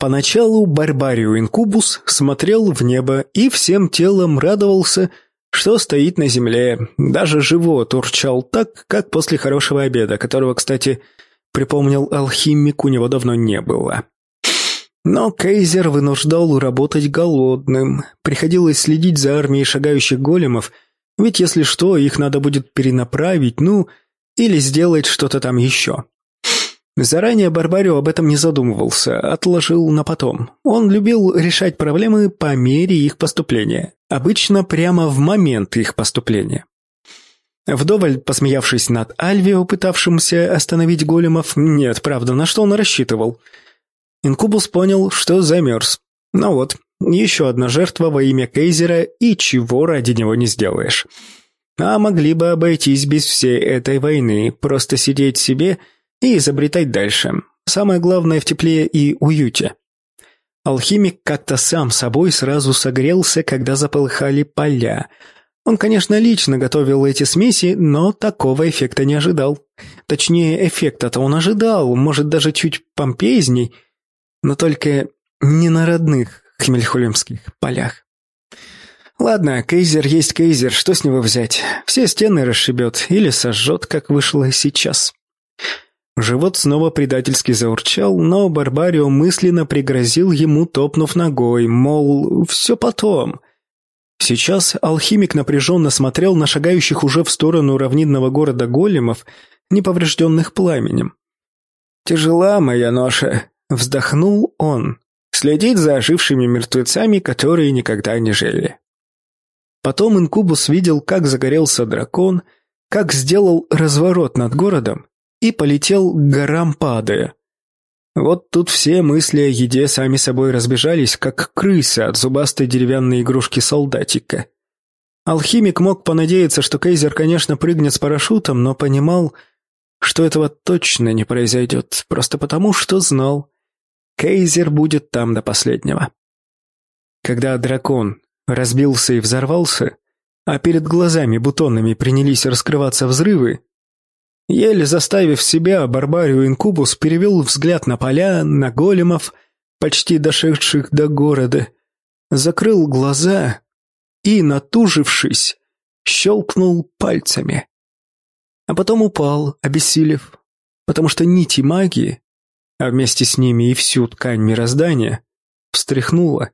Поначалу Барбарио Инкубус смотрел в небо и всем телом радовался, что стоит на земле. Даже живот урчал так, как после хорошего обеда, которого, кстати, припомнил алхимик, у него давно не было. Но Кейзер вынуждал работать голодным. Приходилось следить за армией шагающих големов, ведь если что, их надо будет перенаправить, ну, или сделать что-то там еще. Заранее Барбарио об этом не задумывался, отложил на потом. Он любил решать проблемы по мере их поступления, обычно прямо в момент их поступления. Вдоволь посмеявшись над Альвио, пытавшимся остановить големов, нет, правда, на что он рассчитывал. Инкубус понял, что замерз. Ну вот, еще одна жертва во имя Кейзера, и чего ради него не сделаешь. А могли бы обойтись без всей этой войны, просто сидеть себе и изобретать дальше. Самое главное в тепле и уюте. Алхимик как-то сам собой сразу согрелся, когда заполыхали поля. Он, конечно, лично готовил эти смеси, но такого эффекта не ожидал. Точнее, эффекта-то он ожидал, может, даже чуть помпезней, но только не на родных хмельхулемских полях. Ладно, кейзер есть кейзер, что с него взять? Все стены расшибет или сожжет, как вышло сейчас. Живот снова предательски заурчал, но Барбарио мысленно пригрозил ему, топнув ногой, мол, все потом. Сейчас алхимик напряженно смотрел на шагающих уже в сторону равнинного города големов, неповрежденных пламенем. «Тяжела моя ноша», — вздохнул он, следить за ожившими мертвецами, которые никогда не жили. Потом Инкубус видел, как загорелся дракон, как сделал разворот над городом, и полетел к горам падая. Вот тут все мысли о еде сами собой разбежались, как крысы от зубастой деревянной игрушки солдатика. Алхимик мог понадеяться, что Кейзер, конечно, прыгнет с парашютом, но понимал, что этого точно не произойдет, просто потому, что знал. Кейзер будет там до последнего. Когда дракон разбился и взорвался, а перед глазами бутонами принялись раскрываться взрывы, Еле заставив себя, Барбарию Инкубус перевел взгляд на поля, на големов, почти дошедших до города, закрыл глаза и, натужившись, щелкнул пальцами. А потом упал, обессилев, потому что нити магии, а вместе с ними и всю ткань мироздания, встряхнула,